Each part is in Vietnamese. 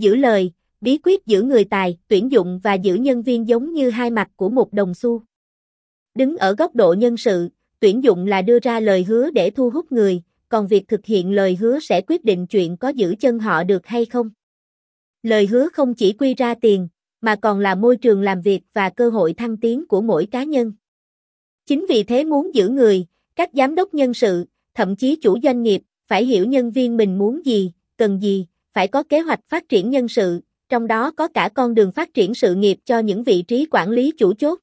Giữ lời, bí quyết giữ người tài, tuyển dụng và giữ nhân viên giống như hai mặt của một đồng xu. Đứng ở góc độ nhân sự, tuyển dụng là đưa ra lời hứa để thu hút người, còn việc thực hiện lời hứa sẽ quyết định chuyện có giữ chân họ được hay không. Lời hứa không chỉ quy ra tiền, mà còn là môi trường làm việc và cơ hội thăng tiến của mỗi cá nhân. Chính vì thế muốn giữ người, các giám đốc nhân sự, thậm chí chủ doanh nghiệp, phải hiểu nhân viên mình muốn gì, cần gì, phải có kế hoạch phát triển nhân sự, trong đó có cả con đường phát triển sự nghiệp cho những vị trí quản lý chủ chốt.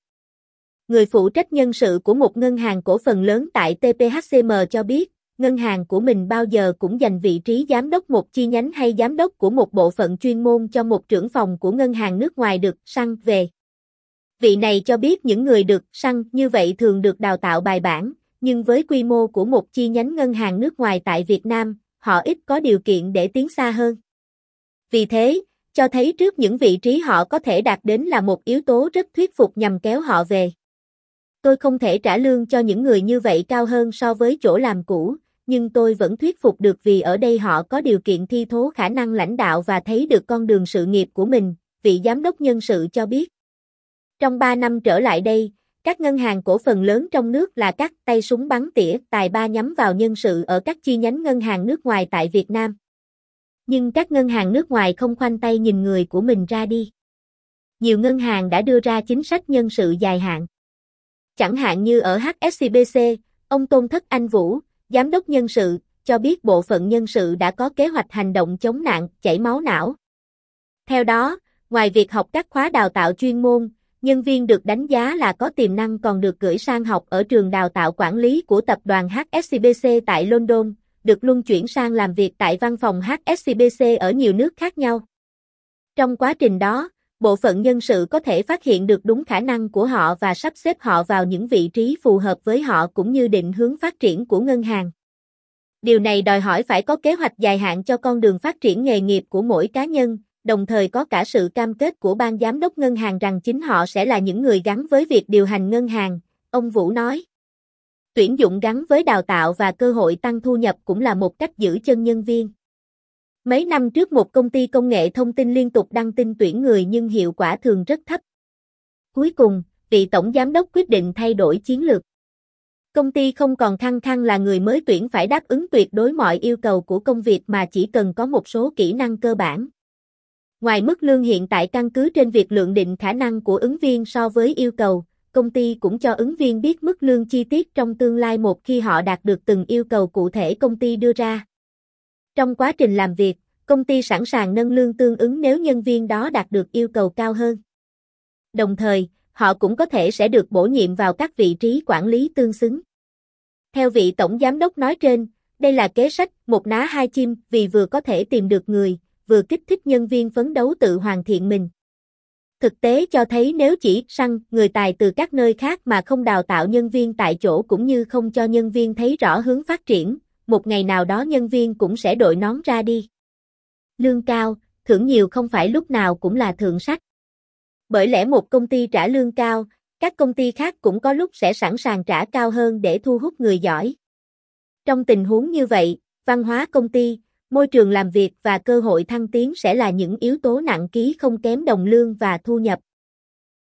Người phụ trách nhân sự của một ngân hàng cổ phần lớn tại TPHCM cho biết, ngân hàng của mình bao giờ cũng dành vị trí giám đốc một chi nhánh hay giám đốc của một bộ phận chuyên môn cho một trưởng phòng của ngân hàng nước ngoài được săn về. Vị này cho biết những người được săn như vậy thường được đào tạo bài bản, nhưng với quy mô của một chi nhánh ngân hàng nước ngoài tại Việt Nam, họ ít có điều kiện để tiến xa hơn. Vì thế, cho thấy trước những vị trí họ có thể đạt đến là một yếu tố rất thuyết phục nhằm kéo họ về. Tôi không thể trả lương cho những người như vậy cao hơn so với chỗ làm cũ, nhưng tôi vẫn thuyết phục được vì ở đây họ có điều kiện thi thố khả năng lãnh đạo và thấy được con đường sự nghiệp của mình, vị giám đốc nhân sự cho biết. Trong 3 năm trở lại đây, các ngân hàng cổ phần lớn trong nước là các tay súng bắn tỉa tài ba nhắm vào nhân sự ở các chi nhánh ngân hàng nước ngoài tại Việt Nam. Nhưng các ngân hàng nước ngoài không khoanh tay nhìn người của mình ra đi. Nhiều ngân hàng đã đưa ra chính sách nhân sự dài hạn. Chẳng hạn như ở HSCBC, ông Tôn Thất Anh Vũ, Giám đốc nhân sự, cho biết bộ phận nhân sự đã có kế hoạch hành động chống nạn, chảy máu não. Theo đó, ngoài việc học các khóa đào tạo chuyên môn, nhân viên được đánh giá là có tiềm năng còn được gửi sang học ở trường đào tạo quản lý của tập đoàn HSBC tại London, được luân chuyển sang làm việc tại văn phòng HSBC ở nhiều nước khác nhau. Trong quá trình đó, bộ phận nhân sự có thể phát hiện được đúng khả năng của họ và sắp xếp họ vào những vị trí phù hợp với họ cũng như định hướng phát triển của ngân hàng. Điều này đòi hỏi phải có kế hoạch dài hạn cho con đường phát triển nghề nghiệp của mỗi cá nhân, đồng thời có cả sự cam kết của ban giám đốc ngân hàng rằng chính họ sẽ là những người gắn với việc điều hành ngân hàng, ông Vũ nói. Tuyển dụng gắn với đào tạo và cơ hội tăng thu nhập cũng là một cách giữ chân nhân viên. Mấy năm trước một công ty công nghệ thông tin liên tục đăng tin tuyển người nhưng hiệu quả thường rất thấp. Cuối cùng, vị tổng giám đốc quyết định thay đổi chiến lược. Công ty không còn khăng khăng là người mới tuyển phải đáp ứng tuyệt đối mọi yêu cầu của công việc mà chỉ cần có một số kỹ năng cơ bản. Ngoài mức lương hiện tại căn cứ trên việc lượng định khả năng của ứng viên so với yêu cầu, công ty cũng cho ứng viên biết mức lương chi tiết trong tương lai một khi họ đạt được từng yêu cầu cụ thể công ty đưa ra. Trong quá trình làm việc, công ty sẵn sàng nâng lương tương ứng nếu nhân viên đó đạt được yêu cầu cao hơn. Đồng thời, họ cũng có thể sẽ được bổ nhiệm vào các vị trí quản lý tương xứng. Theo vị tổng giám đốc nói trên, đây là kế sách một ná hai chim vì vừa có thể tìm được người, vừa kích thích nhân viên phấn đấu tự hoàn thiện mình. Thực tế cho thấy nếu chỉ săn người tài từ các nơi khác mà không đào tạo nhân viên tại chỗ cũng như không cho nhân viên thấy rõ hướng phát triển, một ngày nào đó nhân viên cũng sẽ đội nón ra đi. Lương cao, thưởng nhiều không phải lúc nào cũng là thượng sách. Bởi lẽ một công ty trả lương cao, các công ty khác cũng có lúc sẽ sẵn sàng trả cao hơn để thu hút người giỏi. Trong tình huống như vậy, văn hóa công ty, môi trường làm việc và cơ hội thăng tiến sẽ là những yếu tố nặng ký không kém đồng lương và thu nhập.